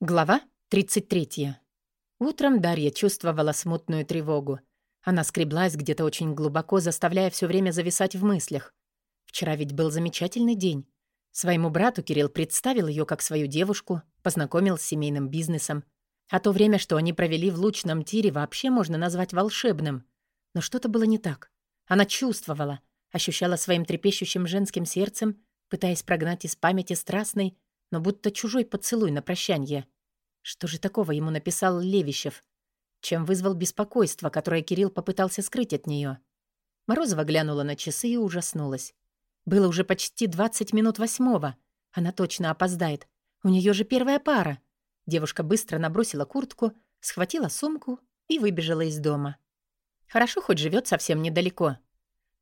Глава 33. Утром Дарья чувствовала смутную тревогу. Она скреблась где-то очень глубоко, заставляя все время зависать в мыслях. Вчера ведь был замечательный день. Своему брату Кирилл представил ее как свою девушку, познакомил с семейным бизнесом. А то время, что они провели в лучном тире, вообще можно назвать волшебным. Но что-то было не так. Она чувствовала, ощущала своим трепещущим женским сердцем, пытаясь прогнать из памяти страстный, но будто чужой поцелуй на прощанье. Что же такого ему написал Левищев? Чем вызвал беспокойство, которое Кирилл попытался скрыть от нее? Морозова глянула на часы и ужаснулась. Было уже почти 20 минут восьмого. Она точно опоздает. У нее же первая пара. Девушка быстро набросила куртку, схватила сумку и выбежала из дома. Хорошо хоть живет совсем недалеко.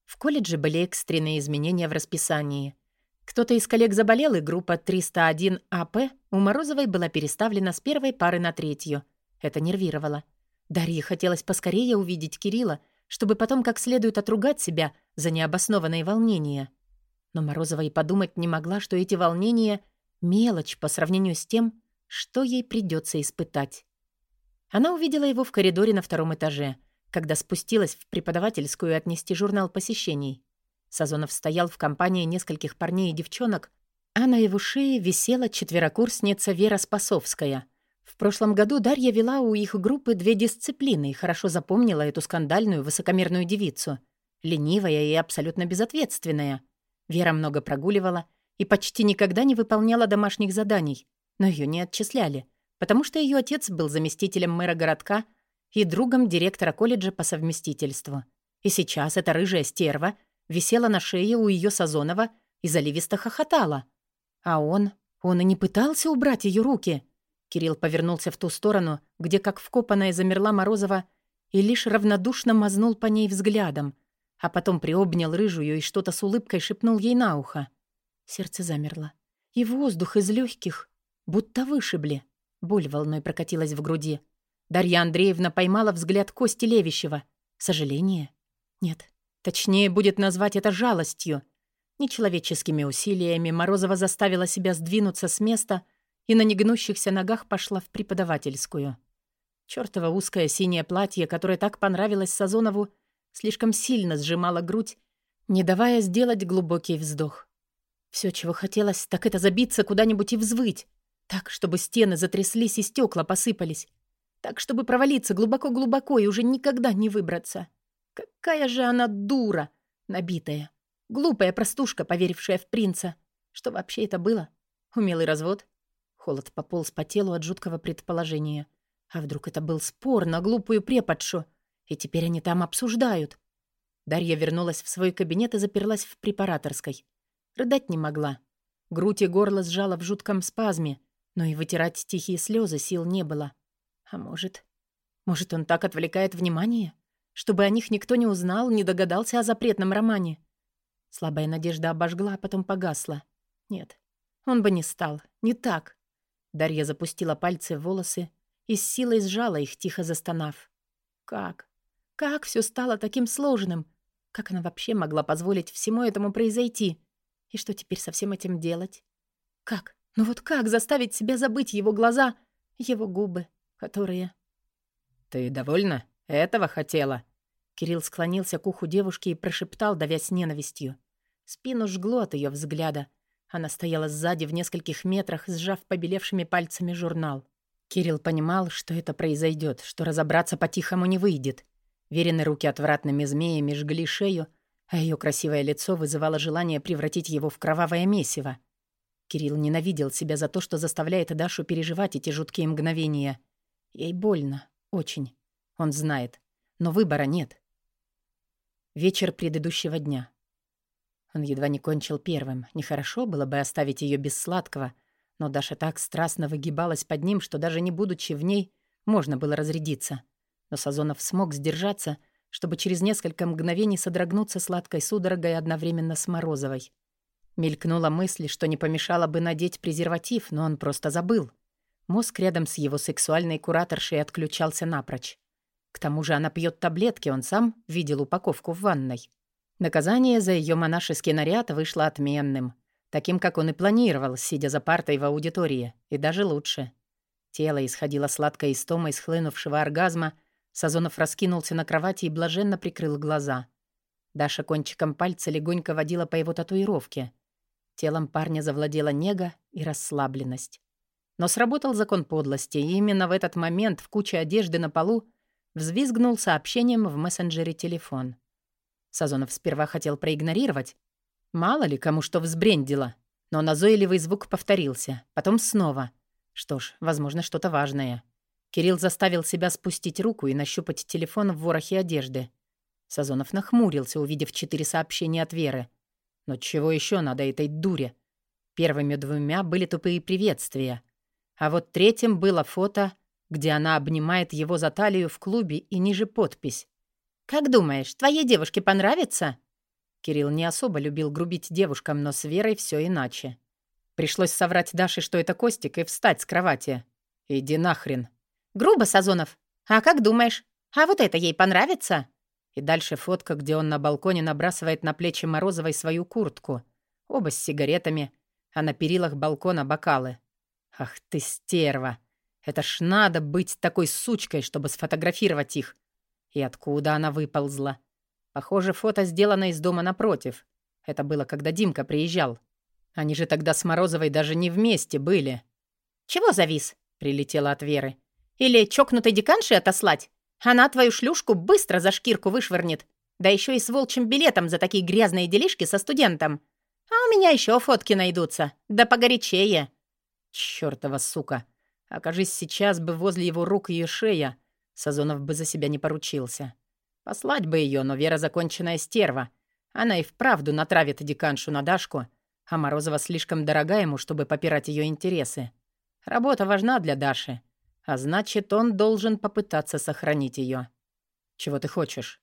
В колледже были экстренные изменения в расписании — кто-то из коллег заболел, и группа 301 АП у Морозовой была переставлена с первой пары на третью. Это нервировало. Дарье хотелось поскорее увидеть Кирилла, чтобы потом как следует отругать себя за необоснованные волнения. Но Морозова и подумать не могла, что эти волнения — мелочь по сравнению с тем, что ей придется испытать. Она увидела его в коридоре на втором этаже, когда спустилась в преподавательскую отнести журнал посещений. Сазонов стоял в компании нескольких парней и девчонок, а на его шее висела четверокурсница Вера Спасовская. В прошлом году Дарья вела у их группы две дисциплины и хорошо запомнила эту скандальную высокомерную девицу. Ленивая и абсолютно безответственная. Вера много прогуливала и почти никогда не выполняла домашних заданий, но ее не отчисляли, потому что ее отец был заместителем мэра городка и другом директора колледжа по совместительству. И сейчас эта рыжая стерва — висела на шее у ее Сазонова и заливисто хохотала. А он... он и не пытался убрать ее руки. Кирилл повернулся в ту сторону, где, как вкопанная, замерла Морозова, и лишь равнодушно мазнул по ней взглядом, а потом приобнял рыжую и что-то с улыбкой шепнул ей на ухо. Сердце замерло. И воздух из легких будто вышибли. Боль волной прокатилась в груди. Дарья Андреевна поймала взгляд Кости Левищева. Сожаление? Нет, Точнее будет назвать это жалостью. Нечеловеческими усилиями Морозова заставила себя сдвинуться с места и на негнущихся ногах пошла в преподавательскую. Чёртово узкое синее платье, которое так понравилось Сазонову, слишком сильно сжимало грудь, не давая сделать глубокий вздох. Все, чего хотелось, так это забиться куда-нибудь и взвыть. Так, чтобы стены затряслись и стекла посыпались. Так, чтобы провалиться глубоко-глубоко и уже никогда не выбраться. Какая же она дура! Набитая. Глупая простушка, поверившая в принца. Что вообще это было? Умелый развод? Холод пополз по телу от жуткого предположения. А вдруг это был спор на глупую преподшу? И теперь они там обсуждают. Дарья вернулась в свой кабинет и заперлась в препараторской. Рыдать не могла. Грудь и горло сжала в жутком спазме, но и вытирать тихие слезы сил не было. А может... Может, он так отвлекает внимание? Чтобы о них никто не узнал, не догадался о запретном романе. Слабая надежда обожгла, а потом погасла. Нет, он бы не стал. Не так. Дарья запустила пальцы в волосы и с силой сжала их, тихо застонав. Как? Как все стало таким сложным? Как она вообще могла позволить всему этому произойти? И что теперь со всем этим делать? Как? Ну вот как заставить себя забыть его глаза, его губы, которые... «Ты довольна?» «Этого хотела?» Кирилл склонился к уху девушки и прошептал, давясь ненавистью. Спину жгло от ее взгляда. Она стояла сзади в нескольких метрах, сжав побелевшими пальцами журнал. Кирилл понимал, что это произойдет, что разобраться по-тихому не выйдет. Верены руки отвратными змеями жгли шею, а ее красивое лицо вызывало желание превратить его в кровавое месиво. Кирилл ненавидел себя за то, что заставляет Дашу переживать эти жуткие мгновения. Ей больно. Очень. Он знает. Но выбора нет. Вечер предыдущего дня. Он едва не кончил первым. Нехорошо было бы оставить ее без сладкого, но Даша так страстно выгибалась под ним, что даже не будучи в ней, можно было разрядиться. Но Сазонов смог сдержаться, чтобы через несколько мгновений содрогнуться сладкой судорогой одновременно с Морозовой. Мелькнула мысль, что не помешало бы надеть презерватив, но он просто забыл. Мозг рядом с его сексуальной кураторшей отключался напрочь. К тому же она пьет таблетки, он сам видел упаковку в ванной. Наказание за ее монашеский наряд вышло отменным. Таким, как он и планировал, сидя за партой в аудитории. И даже лучше. Тело исходило сладкой истомой схлынувшего оргазма. Сазонов раскинулся на кровати и блаженно прикрыл глаза. Даша кончиком пальца легонько водила по его татуировке. Телом парня завладела нега и расслабленность. Но сработал закон подлости, и именно в этот момент в куче одежды на полу взвизгнул сообщением в мессенджере телефон. Сазонов сперва хотел проигнорировать. Мало ли кому что взбрендило. Но назойливый звук повторился. Потом снова. Что ж, возможно, что-то важное. Кирилл заставил себя спустить руку и нащупать телефон в ворохе одежды. Сазонов нахмурился, увидев четыре сообщения от Веры. Но чего еще надо этой дуре? Первыми двумя были тупые приветствия. А вот третьим было фото, где она обнимает его за талию в клубе и ниже подпись. «Как думаешь, твоей девушке понравится?» Кирилл не особо любил грубить девушкам, но с Верой все иначе. Пришлось соврать Даше, что это Костик, и встать с кровати. «Иди нахрен». «Грубо, Сазонов. А как думаешь? А вот это ей понравится?» И дальше фотка, где он на балконе набрасывает на плечи Морозовой свою куртку. Оба с сигаретами, а на перилах балкона бокалы. «Ах ты стерва! Это ж надо быть такой сучкой, чтобы сфотографировать их!» И откуда она выползла? Похоже, фото сделано из дома напротив. Это было, когда Димка приезжал. Они же тогда с Морозовой даже не вместе были. «Чего завис?» — прилетела от Веры. «Или чокнутой деканши отослать? Она твою шлюшку быстро за шкирку вышвырнет. Да еще и с волчьим билетом за такие грязные делишки со студентом. А у меня еще фотки найдутся. Да погорячее». Чёртова сука. Окажись сейчас бы возле его рук ее шея, Сазонов бы за себя не поручился. Послать бы ее, но Вера законченная стерва. Она и вправду натравит деканшу на Дашку, а Морозова слишком дорога ему, чтобы попирать ее интересы. Работа важна для Даши, а значит, он должен попытаться сохранить ее. «Чего ты хочешь?»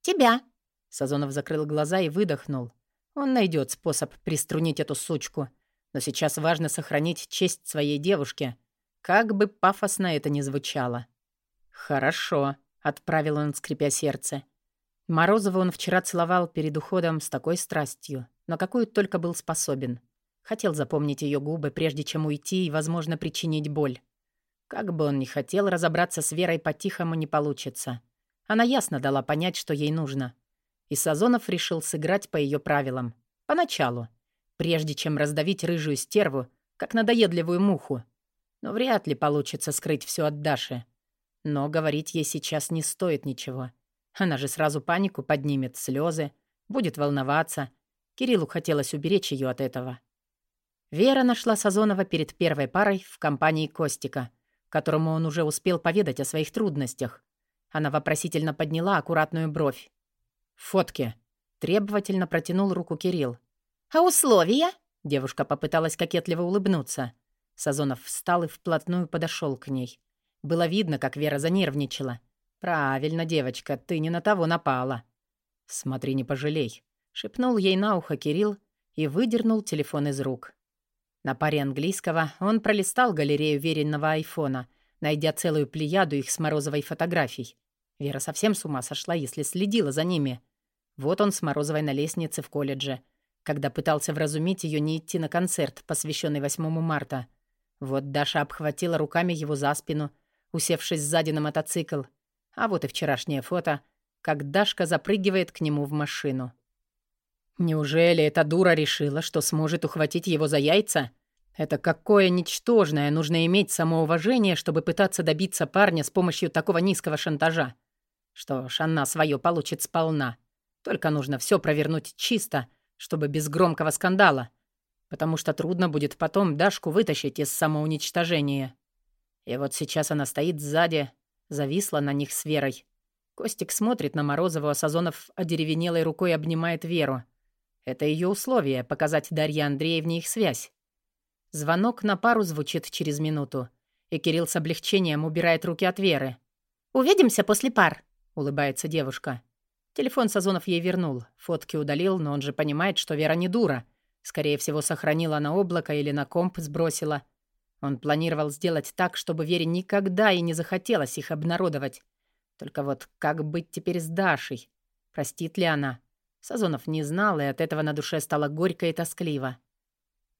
«Тебя». Сазонов закрыл глаза и выдохнул. Он найдет способ приструнить эту сучку. Но сейчас важно сохранить честь своей девушки, как бы пафосно это ни звучало. «Хорошо», — отправил он, скрипя сердце. Морозова он вчера целовал перед уходом с такой страстью, на какую только был способен. Хотел запомнить ее губы, прежде чем уйти и, возможно, причинить боль. Как бы он ни хотел, разобраться с Верой по-тихому не получится. Она ясно дала понять, что ей нужно. И Сазонов решил сыграть по ее правилам. Поначалу. Прежде чем раздавить рыжую стерву, как надоедливую муху. Но вряд ли получится скрыть все от Даши. Но говорить ей сейчас не стоит ничего. Она же сразу панику поднимет, слезы, будет волноваться. Кириллу хотелось уберечь ее от этого. Вера нашла Сазонова перед первой парой в компании Костика, которому он уже успел поведать о своих трудностях. Она вопросительно подняла аккуратную бровь. «Фотки!» — требовательно протянул руку Кирилл. «А условия?» — девушка попыталась кокетливо улыбнуться. Сазонов встал и вплотную подошел к ней. Было видно, как Вера занервничала. «Правильно, девочка, ты не на того напала». «Смотри, не пожалей», — шепнул ей на ухо Кирилл и выдернул телефон из рук. На паре английского он пролистал галерею веренного айфона, найдя целую плеяду их с Морозовой фотографий. Вера совсем с ума сошла, если следила за ними. Вот он с Морозовой на лестнице в колледже, когда пытался вразумить ее не идти на концерт, посвященный 8 марта. Вот Даша обхватила руками его за спину, усевшись сзади на мотоцикл, а вот и вчерашнее фото, как Дашка запрыгивает к нему в машину. Неужели эта дура решила, что сможет ухватить его за яйца? Это какое ничтожное нужно иметь самоуважение, чтобы пытаться добиться парня с помощью такого низкого шантажа. Что ж, она свое получит сполна. Только нужно все провернуть чисто, чтобы без громкого скандала. Потому что трудно будет потом Дашку вытащить из самоуничтожения. И вот сейчас она стоит сзади, Зависла на них с Верой. Костик смотрит на Морозову, а Сазонов одеревенелой рукой обнимает Веру. Это ее условие — показать Дарье Андреевне их связь. Звонок на пару звучит через минуту, и Кирилл с облегчением убирает руки от Веры. «Увидимся после пар», — улыбается девушка. Телефон Сазонов ей вернул, фотки удалил, но он же понимает, что Вера не дура. Скорее всего, сохранила на облако или на комп сбросила — он планировал сделать так, чтобы Вере никогда и не захотелось их обнародовать. Только вот как быть теперь с Дашей? Простит ли она? Сазонов не знал, и от этого на душе стало горько и тоскливо.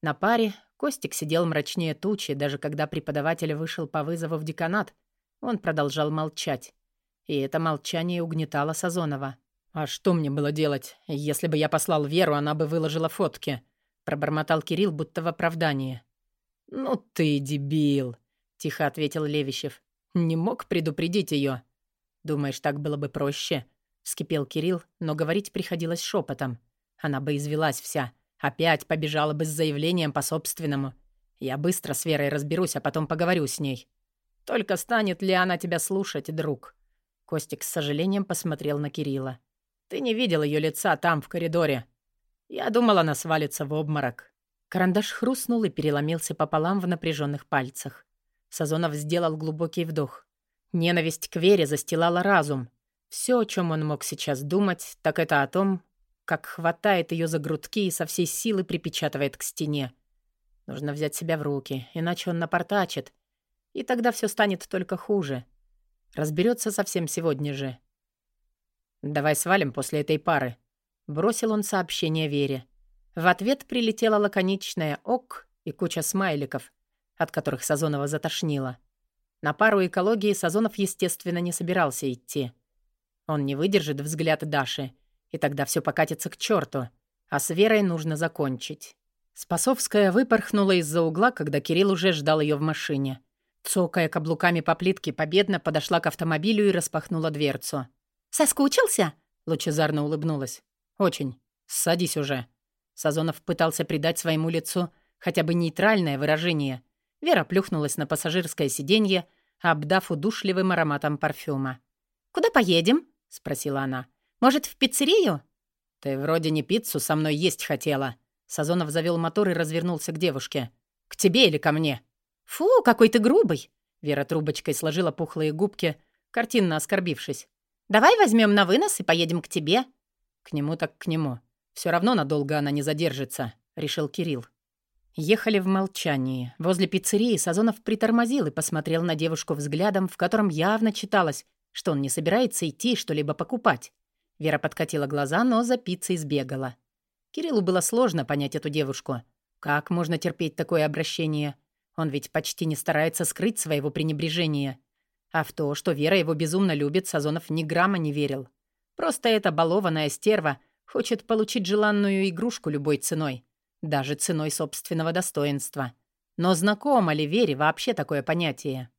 На паре Костик сидел мрачнее тучи, даже когда преподаватель вышел по вызову в деканат, он продолжал молчать. И это молчание угнетало Сазонова. «А что мне было делать? Если бы я послал Веру, она бы выложила фотки», — пробормотал Кирилл, будто в оправдании. «Ну ты дебил», — тихо ответил Левищев. «Не мог предупредить ее. «Думаешь, так было бы проще?» — вскипел Кирилл, но говорить приходилось шепотом. Она бы извелась вся. Опять побежала бы с заявлением по собственному. Я быстро с Верой разберусь, а потом поговорю с ней. Только станет ли она тебя слушать, друг?» Костик с сожалением посмотрел на Кирилла. Ты не видел ее лица там, в коридоре. Я думал, она свалится в обморок». Карандаш хрустнул и переломился пополам в напряженных пальцах. Сазонов сделал глубокий вдох. Ненависть к Вере застилала разум. Все, о чем он мог сейчас думать, так это о том, как хватает ее за грудки и со всей силы припечатывает к стене. Нужно взять себя в руки, иначе он напортачит. И тогда все станет только хуже. Разберется совсем сегодня же. «Давай свалим после этой пары», — бросил он сообщение Вере. В ответ прилетела лаконичная «ок» и куча смайликов, от которых Сазонова затошнило. На пару экологии Сазонов, естественно, не собирался идти. Он не выдержит взгляд Даши, и тогда все покатится к черту, а с Верой нужно закончить. Спасовская выпорхнула из-за угла, когда Кирилл уже ждал ее в машине. Цокая каблуками по плитке, победно подошла к автомобилю и распахнула дверцу. «Соскучился?» — лучезарно улыбнулась. «Очень. Садись уже». Сазонов пытался придать своему лицу хотя бы нейтральное выражение. Вера плюхнулась на пассажирское сиденье, обдав удушливым ароматом парфюма. «Куда поедем?» — спросила она. «Может, в пиццерию?» «Ты вроде не пиццу со мной есть хотела». Сазонов завел мотор и развернулся к девушке. «К тебе или ко мне?» «Фу, какой ты грубый!» Вера трубочкой сложила пухлые губки, картинно оскорбившись. Давай возьмем на вынос и поедем к тебе». «К нему так к нему. Все равно надолго она не задержится», — решил Кирилл. Ехали в молчании. Возле пиццерии Сазонов притормозил и посмотрел на девушку взглядом, в котором явно читалось, что он не собирается идти что-либо покупать. Вера подкатила глаза, но за пиццей сбегала. Кириллу было сложно понять эту девушку. Как можно терпеть такое обращение? Он ведь почти не старается скрыть своего пренебрежения. А в то, что Вера его безумно любит, Сазонов ни грамма не верил. Просто эта балованная стерва хочет получить желанную игрушку любой ценой. Даже ценой собственного достоинства. Но знакомо ли Вере вообще такое понятие?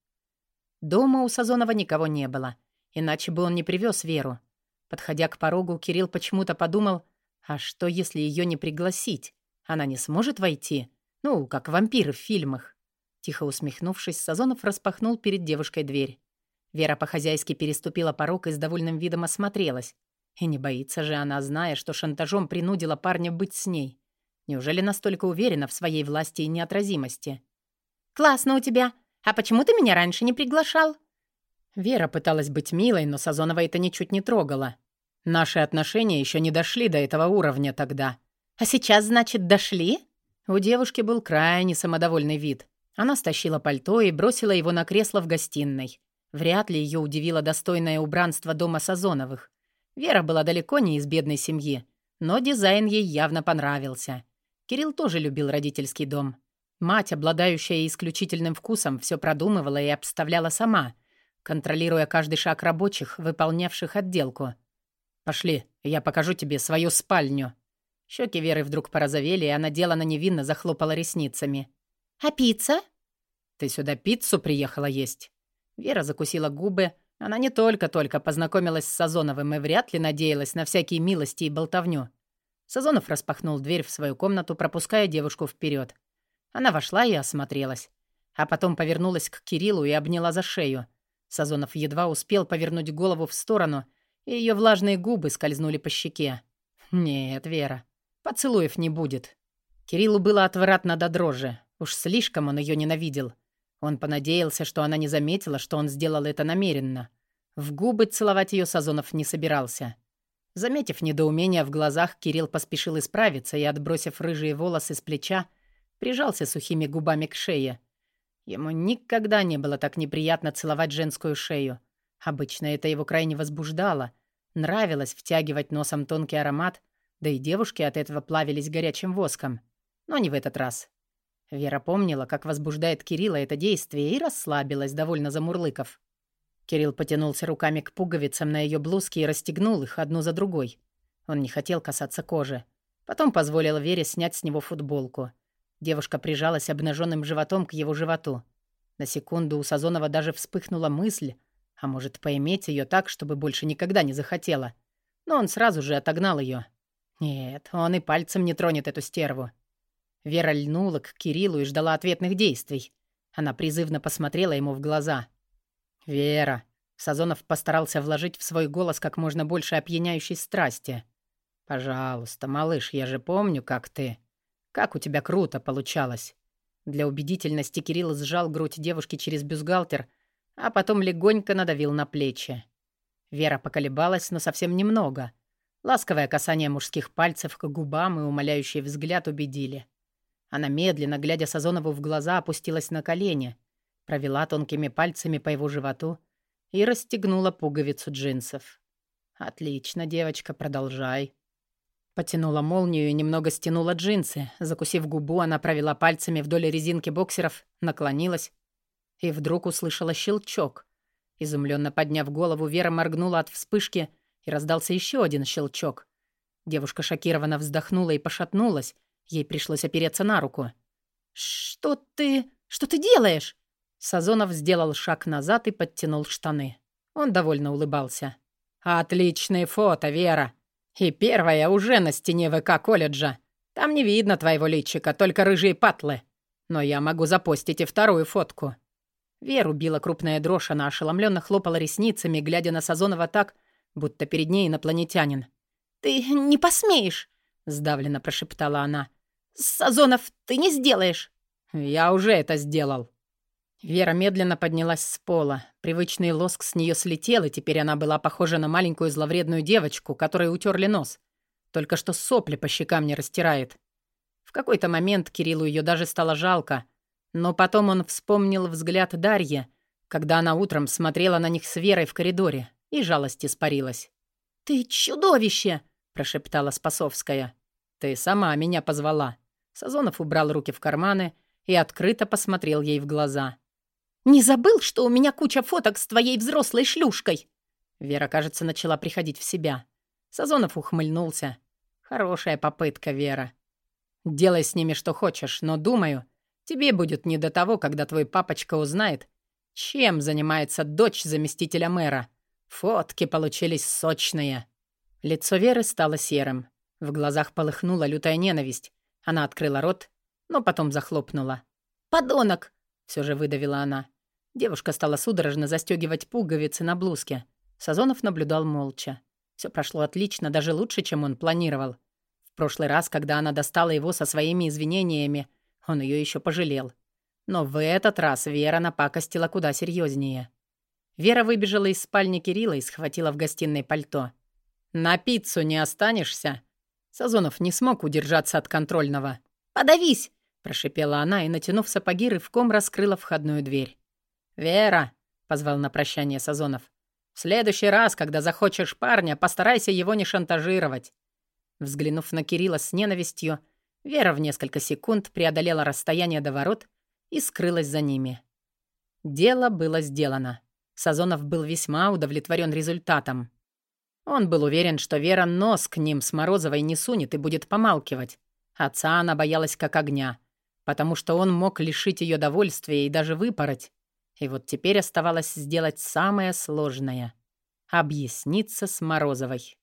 Дома у Сазонова никого не было. Иначе бы он не привез Веру. Подходя к порогу, Кирилл почему-то подумал, а что, если ее не пригласить? Она не сможет войти? Ну, как вампиры в фильмах. Тихо усмехнувшись, Сазонов распахнул перед девушкой дверь. Вера по-хозяйски переступила порог и с довольным видом осмотрелась. И не боится же она, зная, что шантажом принудила парня быть с ней. Неужели настолько уверена в своей власти и неотразимости? «Классно у тебя. А почему ты меня раньше не приглашал?» Вера пыталась быть милой, но Сазонова это ничуть не трогала. Наши отношения еще не дошли до этого уровня тогда. «А сейчас, значит, дошли?» У девушки был крайне самодовольный вид. Она стащила пальто и бросила его на кресло в гостиной. Вряд ли ее удивило достойное убранство дома Сазоновых. Вера была далеко не из бедной семьи, но дизайн ей явно понравился. Кирилл тоже любил родительский дом. Мать, обладающая исключительным вкусом, все продумывала и обставляла сама, контролируя каждый шаг рабочих, выполнявших отделку. «Пошли, я покажу тебе свою спальню». Щеки Веры вдруг порозовели, и она делано невинно захлопала ресницами. «А пицца?» «Ты сюда пиццу приехала есть?» Вера закусила губы. Она не только-только познакомилась с Сазоновым и вряд ли надеялась на всякие милости и болтовню. Сазонов распахнул дверь в свою комнату, пропуская девушку вперед. Она вошла и осмотрелась. А потом повернулась к Кириллу и обняла за шею. Сазонов едва успел повернуть голову в сторону, и ее влажные губы скользнули по щеке. «Нет, Вера, поцелуев не будет». Кириллу было отвратно до дрожи. Уж слишком он ее ненавидел. Он понадеялся, что она не заметила, что он сделал это намеренно. В губы целовать ее Сазонов не собирался. Заметив недоумение в глазах, Кирилл поспешил исправиться и, отбросив рыжие волосы с плеча, прижался сухими губами к шее. Ему никогда не было так неприятно целовать женскую шею. Обычно это его крайне возбуждало. Нравилось втягивать носом тонкий аромат, да и девушки от этого плавились горячим воском. Но не в этот раз. Вера помнила, как возбуждает Кирилла это действие, и расслабилась, довольно замурлыков. Кирилл потянулся руками к пуговицам на ее блузке и расстегнул их одну за другой. Он не хотел касаться кожи. Потом позволил Вере снять с него футболку. Девушка прижалась обнаженным животом к его животу. На секунду у Сазонова даже вспыхнула мысль, а может, поиметь ее так, чтобы больше никогда не захотела. Но он сразу же отогнал ее. Нет, он и пальцем не тронет эту стерву. Вера льнула к Кириллу и ждала ответных действий. Она призывно посмотрела ему в глаза. «Вера!» Сазонов постарался вложить в свой голос как можно больше опьяняющей страсти. «Пожалуйста, малыш, я же помню, как ты. Как у тебя круто получалось!» Для убедительности Кирилл сжал грудь девушки через бюстгальтер, а потом легонько надавил на плечи. Вера поколебалась, но совсем немного. Ласковое касание мужских пальцев к губам и умоляющий взгляд убедили. Она медленно, глядя Сазонову в глаза, опустилась на колени, провела тонкими пальцами по его животу и расстегнула пуговицу джинсов. «Отлично, девочка, продолжай». Потянула молнию и немного стянула джинсы. Закусив губу, она провела пальцами вдоль резинки боксеров, наклонилась и вдруг услышала щелчок. Изумленно подняв голову, Вера моргнула от вспышки, и раздался еще один щелчок. Девушка шокированно вздохнула и пошатнулась, Ей пришлось опереться на руку. «Что ты... что ты делаешь?» Сазонов сделал шаг назад и подтянул штаны. Он довольно улыбался. «Отличные фото, Вера. И первое уже на стене ВК колледжа. Там не видно твоего личика, только рыжие патлы. Но я могу запостить и вторую фотку». Веру била крупная дрожь, она ошеломленно хлопала ресницами, глядя на Сазонова так, будто перед ней инопланетянин. «Ты не посмеешь!» — сдавленно прошептала она. «Сазонов, ты не сделаешь!» «Я уже это сделал!» Вера медленно поднялась с пола. Привычный лоск с нее слетел, и теперь она была похожа на маленькую зловредную девочку, которой утерли нос. Только что сопли по щекам не растирает. В какой-то момент Кириллу ее даже стало жалко. Но потом он вспомнил взгляд Дарьи, когда она утром смотрела на них с Верой в коридоре, и жалость испарилась. «Ты чудовище!» — прошептала Спасовская. «Ты сама меня позвала», Сазонов убрал руки в карманы и открыто посмотрел ей в глаза. «Не забыл, что у меня куча фоток с твоей взрослой шлюшкой?» Вера, кажется, начала приходить в себя. Сазонов ухмыльнулся. «Хорошая попытка, Вера. Делай с ними что хочешь, но, думаю, тебе будет не до того, когда твой папочка узнает, чем занимается дочь заместителя мэра. Фотки получились сочные». Лицо Веры стало серым. В глазах полыхнула лютая ненависть. Она открыла рот, но потом захлопнула. «Подонок!» — все же выдавила она. Девушка стала судорожно застегивать пуговицы на блузке. Сазонов наблюдал молча. Все прошло отлично, даже лучше, чем он планировал. В прошлый раз, когда она достала его со своими извинениями, он ее еще пожалел. Но в этот раз Вера напакостила куда серьезнее. Вера выбежала из спальни Кирилла и схватила в гостиной пальто. «На пиццу не останешься?» Сазонов не смог удержаться от контрольного. «Подавись!» — прошипела она и, натянув сапоги, рывком раскрыла входную дверь. «Вера!» — позвал на прощание Сазонов. «В следующий раз, когда захочешь парня, постарайся его не шантажировать». Взглянув на Кирилла с ненавистью, Вера в несколько секунд преодолела расстояние до ворот и скрылась за ними. Дело было сделано. Сазонов был весьма удовлетворен результатом. Он был уверен, что Вера нос к ним с Морозовой не сунет и будет помалкивать. Отца она боялась как огня, потому что он мог лишить ее довольствия и даже выпороть. И вот теперь оставалось сделать самое сложное — объясниться с Морозовой.